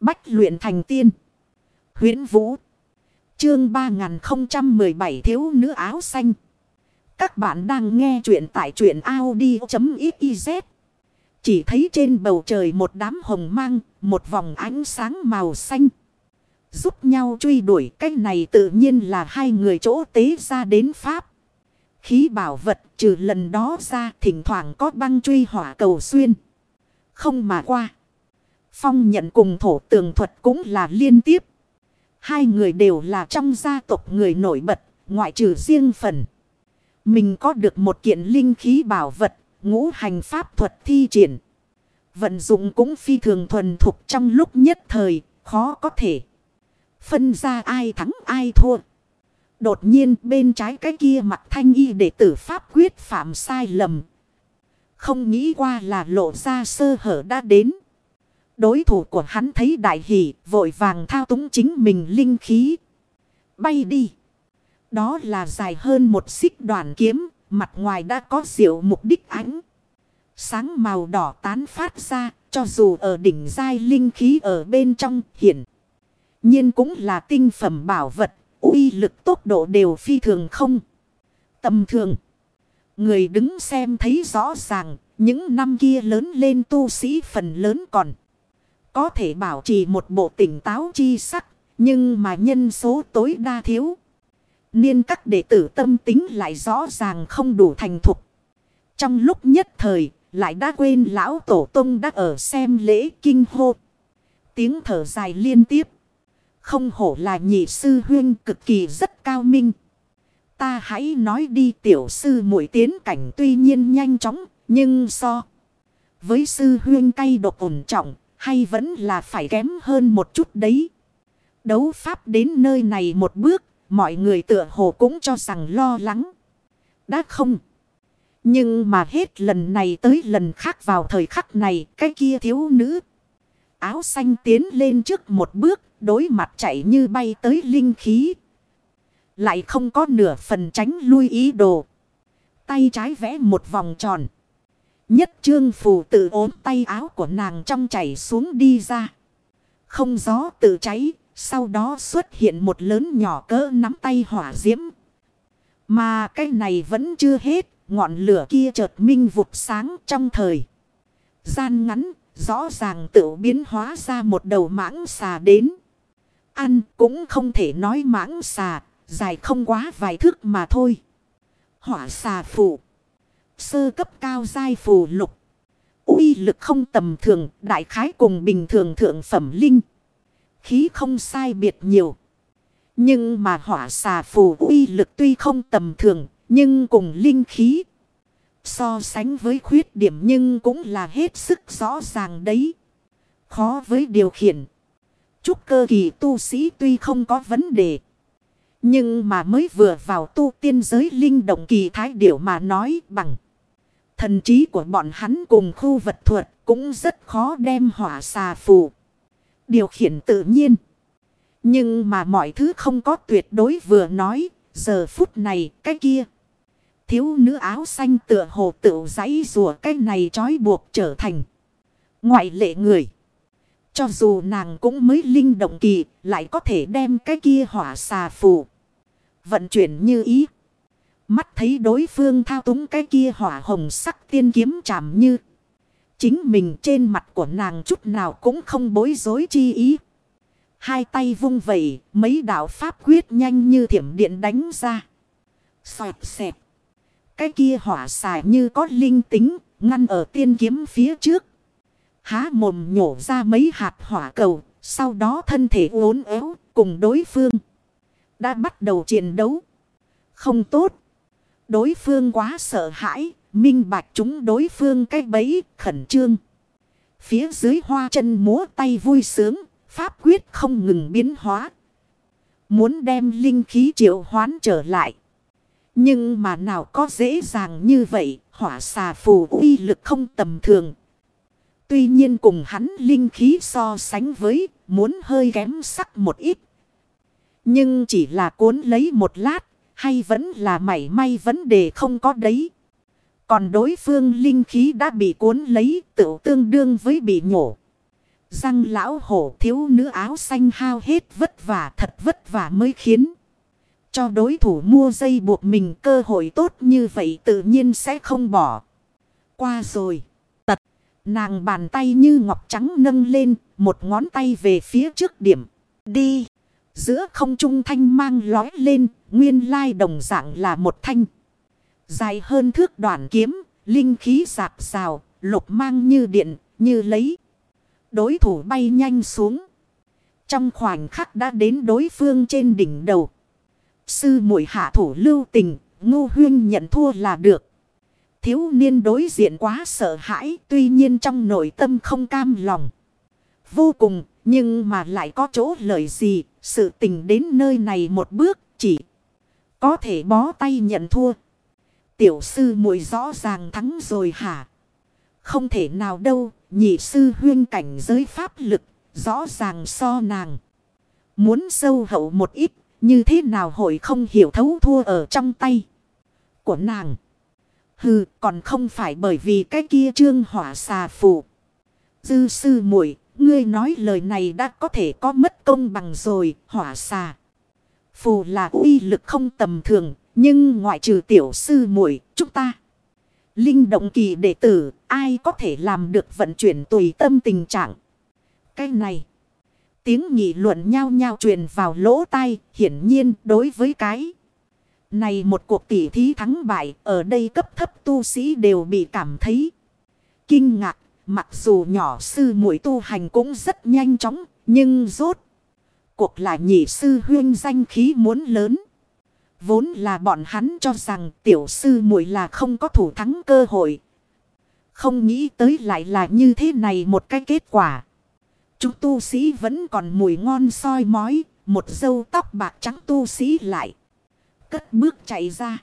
Bách luyện thành tiên. huyễn Vũ. Chương 3017 thiếu nữ áo xanh. Các bạn đang nghe truyện tại truyện Audi.xyz. Chỉ thấy trên bầu trời một đám hồng mang, một vòng ánh sáng màu xanh. Giúp nhau truy đuổi cách này tự nhiên là hai người chỗ tế ra đến Pháp. Khí bảo vật trừ lần đó ra thỉnh thoảng có băng truy hỏa cầu xuyên. Không mà qua. Phong nhận cùng thổ tường thuật cũng là liên tiếp. Hai người đều là trong gia tộc người nổi bật, ngoại trừ riêng phần. Mình có được một kiện linh khí bảo vật, ngũ hành pháp thuật thi triển. Vận dụng cũng phi thường thuần thục trong lúc nhất thời, khó có thể. Phân ra ai thắng ai thua. Đột nhiên bên trái cái kia mặt thanh y đệ tử Pháp quyết phạm sai lầm. Không nghĩ qua là lộ ra sơ hở đã đến. Đối thủ của hắn thấy đại hỷ, vội vàng thao túng chính mình linh khí. Bay đi. Đó là dài hơn một xích đoàn kiếm. Mặt ngoài đã có diệu mục đích ánh. Sáng màu đỏ tán phát ra. Cho dù ở đỉnh giai linh khí ở bên trong hiện. nhiên cũng là tinh phẩm bảo vật. uy lực tốc độ đều phi thường không. Tầm thường. Người đứng xem thấy rõ ràng. Những năm kia lớn lên tu sĩ phần lớn còn. Có thể bảo trì một bộ tỉnh táo chi sắc. Nhưng mà nhân số tối đa thiếu. Niên các đệ tử tâm tính lại rõ ràng không đủ thành thục. Trong lúc nhất thời, lại đã quên lão tổ tông đã ở xem lễ kinh hô. Tiếng thở dài liên tiếp. Không hổ là nhị sư huyên cực kỳ rất cao minh. Ta hãy nói đi tiểu sư mũi tiến cảnh tuy nhiên nhanh chóng, nhưng so. Với sư huyên cay độc ổn trọng, hay vẫn là phải kém hơn một chút đấy. Đấu pháp đến nơi này một bước, mọi người tựa hồ cũng cho rằng lo lắng. Đã không. Nhưng mà hết lần này tới lần khác vào thời khắc này, cái kia thiếu nữ. Áo xanh tiến lên trước một bước, đối mặt chạy như bay tới linh khí. Lại không có nửa phần tránh lui ý đồ. Tay trái vẽ một vòng tròn. Nhất trương phù tự ốm tay áo của nàng trong chảy xuống đi ra. Không gió tự cháy, sau đó xuất hiện một lớn nhỏ cỡ nắm tay hỏa diễm. Mà cái này vẫn chưa hết, ngọn lửa kia chợt minh vụt sáng trong thời. Gian ngắn, rõ ràng tự biến hóa ra một đầu mãng xà đến. Ăn cũng không thể nói mãng xà, dài không quá vài thước mà thôi. Hỏa xà phụ. Sơ cấp cao giai phù lục. uy lực không tầm thường, đại khái cùng bình thường thượng phẩm linh. Khí không sai biệt nhiều. Nhưng mà hỏa xà phù uy lực tuy không tầm thường, nhưng cùng linh khí. So sánh với khuyết điểm nhưng cũng là hết sức rõ ràng đấy. Khó với điều khiển. Trúc cơ kỳ tu sĩ tuy không có vấn đề. Nhưng mà mới vừa vào tu tiên giới linh động kỳ thái điểu mà nói bằng. Thần trí của bọn hắn cùng khu vật thuật cũng rất khó đem hỏa xà phù. Điều khiển tự nhiên. Nhưng mà mọi thứ không có tuyệt đối vừa nói. Giờ phút này cái kia. Thiếu nữ áo xanh tựa hồ tự giấy rùa cái này trói buộc trở thành. Ngoại lệ người. Cho dù nàng cũng mới linh động kỳ. Lại có thể đem cái kia hỏa xà phù. Vận chuyển như ý. Mắt thấy đối phương thao túng cái kia hỏa hồng sắc tiên kiếm chạm như. Chính mình trên mặt của nàng chút nào cũng không bối rối chi ý. Hai tay vung vẩy, mấy đạo pháp quyết nhanh như thiểm điện đánh ra. Xoẹt xẹp. Cái kia hỏa xài như có linh tính, ngăn ở tiên kiếm phía trước. Há mồm nhổ ra mấy hạt hỏa cầu, sau đó thân thể uốn éo cùng đối phương. Đã bắt đầu chiến đấu. Không tốt. Đối phương quá sợ hãi, minh bạch chúng đối phương cái bẫy, khẩn trương. Phía dưới hoa chân múa tay vui sướng, pháp quyết không ngừng biến hóa. Muốn đem linh khí triệu hoán trở lại. Nhưng mà nào có dễ dàng như vậy, hỏa xà phù uy lực không tầm thường. Tuy nhiên cùng hắn linh khí so sánh với, muốn hơi kém sắc một ít. Nhưng chỉ là cuốn lấy một lát, hay vẫn là mảy may vấn đề không có đấy. Còn đối phương linh khí đã bị cuốn lấy, tự tương đương với bị nhổ. Răng lão hổ thiếu nữ áo xanh hao hết vất vả, thật vất vả mới khiến. Cho đối thủ mua dây buộc mình cơ hội tốt như vậy tự nhiên sẽ không bỏ. Qua rồi. Tật. Nàng bàn tay như ngọc trắng nâng lên. Một ngón tay về phía trước điểm. Đi. Giữa không trung thanh mang lói lên. Nguyên lai đồng dạng là một thanh. Dài hơn thước đoạn kiếm. Linh khí sạp xào. Lục mang như điện. Như lấy. Đối thủ bay nhanh xuống. Trong khoảnh khắc đã đến đối phương trên đỉnh đầu. Sư muội hạ thủ lưu tình, ngu huyên nhận thua là được. Thiếu niên đối diện quá sợ hãi, tuy nhiên trong nội tâm không cam lòng. Vô cùng, nhưng mà lại có chỗ lợi gì, sự tình đến nơi này một bước chỉ có thể bó tay nhận thua. Tiểu sư muội rõ ràng thắng rồi hả? Không thể nào đâu, nhị sư huyên cảnh giới pháp lực, rõ ràng so nàng. Muốn sâu hậu một ít, như thế nào hội không hiểu thấu thua ở trong tay của nàng. Hừ, còn không phải bởi vì cái kia trương hỏa xà phụ. Dư sư muội ngươi nói lời này đã có thể có mất công bằng rồi, hỏa xà. Phù là uy lực không tầm thường, nhưng ngoại trừ tiểu sư muội chúng ta. Linh động kỳ đệ tử, ai có thể làm được vận chuyển tùy tâm tình trạng. Cái này. Tiếng nghị luận nhau nhau truyền vào lỗ tai, hiển nhiên đối với cái. Này một cuộc tỉ thí thắng bại, ở đây cấp thấp tu sĩ đều bị cảm thấy kinh ngạc. Mặc dù nhỏ sư muội tu hành cũng rất nhanh chóng, nhưng rốt. Cuộc là nhị sư huyên danh khí muốn lớn. Vốn là bọn hắn cho rằng tiểu sư muội là không có thủ thắng cơ hội. Không nghĩ tới lại là như thế này một cái kết quả. Chúng tu sĩ vẫn còn mùi ngon soi mói. Một dâu tóc bạc trắng tu sĩ lại. Cất bước chạy ra.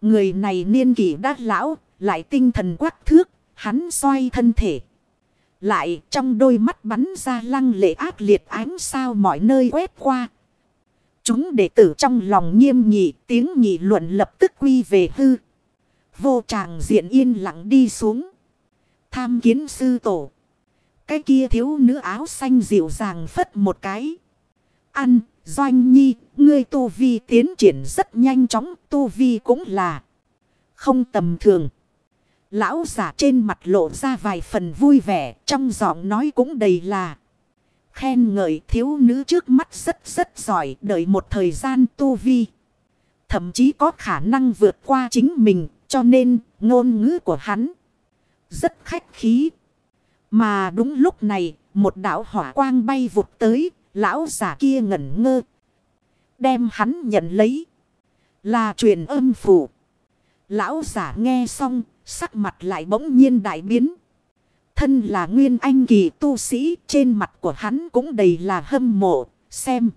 Người này niên kỷ đã lão. Lại tinh thần quắc thước. Hắn xoay thân thể. Lại trong đôi mắt bắn ra lăng lệ ác liệt ánh sao mọi nơi quét qua. Chúng đệ tử trong lòng nghiêm nghị tiếng nghị luận lập tức quy về hư. Vô tràng diện yên lặng đi xuống. Tham kiến sư tổ. Cái kia thiếu nữ áo xanh dịu dàng phất một cái. Ăn, doanh nhi, ngươi tu vi tiến triển rất nhanh chóng, tu vi cũng là không tầm thường. Lão giả trên mặt lộ ra vài phần vui vẻ, trong giọng nói cũng đầy là khen ngợi thiếu nữ trước mắt rất rất giỏi, đợi một thời gian tu vi. Thậm chí có khả năng vượt qua chính mình, cho nên ngôn ngữ của hắn rất khách khí, mà đúng lúc này, một đạo hỏa quang bay vụt tới, lão giả kia ngẩn ngơ. Đem hắn nhận lấy. Là truyền âm phủ. Lão giả nghe xong, sắc mặt lại bỗng nhiên đại biến. Thân là nguyên anh kỳ tu sĩ, trên mặt của hắn cũng đầy là hâm mộ, xem.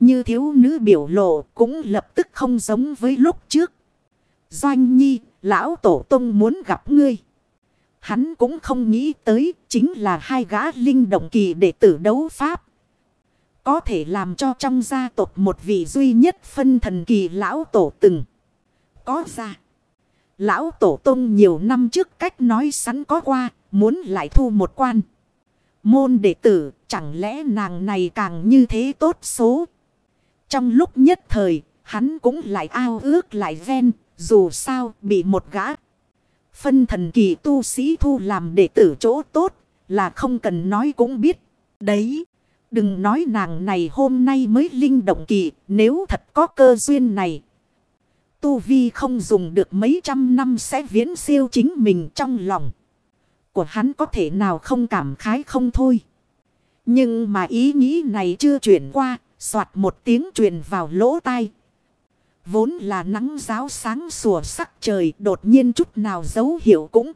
Như thiếu nữ biểu lộ cũng lập tức không giống với lúc trước. Doanh nhi, lão tổ tông muốn gặp ngươi. Hắn cũng không nghĩ tới chính là hai gã linh động kỳ để tử đấu pháp. Có thể làm cho trong gia tộc một vị duy nhất phân thần kỳ lão tổ từng. Có ra. Lão tổ tông nhiều năm trước cách nói sẵn có qua, muốn lại thu một quan. Môn đệ tử, chẳng lẽ nàng này càng như thế tốt số. Trong lúc nhất thời, hắn cũng lại ao ước lại ven, dù sao bị một gã Phân thần kỳ tu sĩ thu làm đệ tử chỗ tốt là không cần nói cũng biết. Đấy, đừng nói nàng này hôm nay mới linh động kỳ nếu thật có cơ duyên này. Tu Vi không dùng được mấy trăm năm sẽ viễn siêu chính mình trong lòng. Của hắn có thể nào không cảm khái không thôi. Nhưng mà ý nghĩ này chưa chuyển qua, soạt một tiếng truyền vào lỗ tai, Vốn là nắng giáo sáng sủa sắc trời đột nhiên chút nào dấu hiệu cũng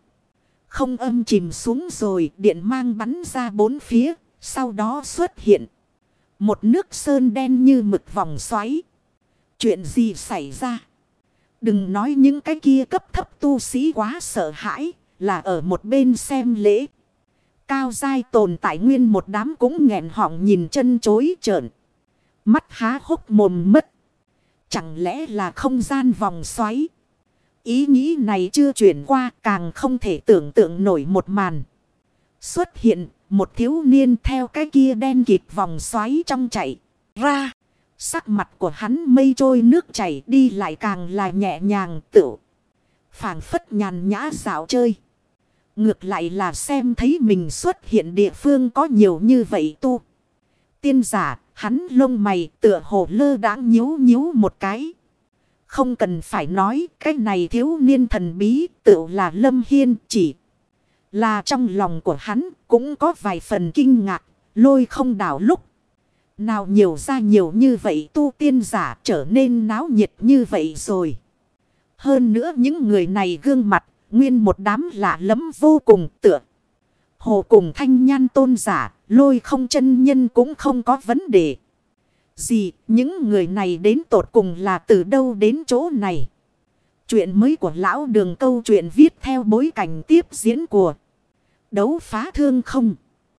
không âm chìm xuống rồi điện mang bắn ra bốn phía. Sau đó xuất hiện một nước sơn đen như mực vòng xoáy. Chuyện gì xảy ra? Đừng nói những cái kia cấp thấp tu sĩ quá sợ hãi, là ở một bên xem lễ. Cao dai tồn tại nguyên một đám cũng nghẹn họng nhìn chân chối trợn. Mắt há hốc mồm mất. Chẳng lẽ là không gian vòng xoáy? Ý nghĩ này chưa chuyển qua, càng không thể tưởng tượng nổi một màn. Xuất hiện, một thiếu niên theo cái kia đen kịt vòng xoáy trong chạy ra. Sắc mặt của hắn mây trôi nước chảy đi lại càng là nhẹ nhàng tự. phảng phất nhàn nhã dạo chơi. Ngược lại là xem thấy mình xuất hiện địa phương có nhiều như vậy tu. Tiên giả, hắn lông mày tựa hồ lơ đãng nhíu nhíu một cái. Không cần phải nói cái này thiếu niên thần bí tự là Lâm Hiên chỉ. Là trong lòng của hắn cũng có vài phần kinh ngạc, lôi không đảo lúc. Nào nhiều ra nhiều như vậy tu tiên giả trở nên náo nhiệt như vậy rồi. Hơn nữa những người này gương mặt, nguyên một đám lạ lẫm vô cùng tựa. Hồ cùng thanh nhan tôn giả, lôi không chân nhân cũng không có vấn đề. Gì, những người này đến tột cùng là từ đâu đến chỗ này? Chuyện mới của lão đường câu chuyện viết theo bối cảnh tiếp diễn của đấu phá thương không.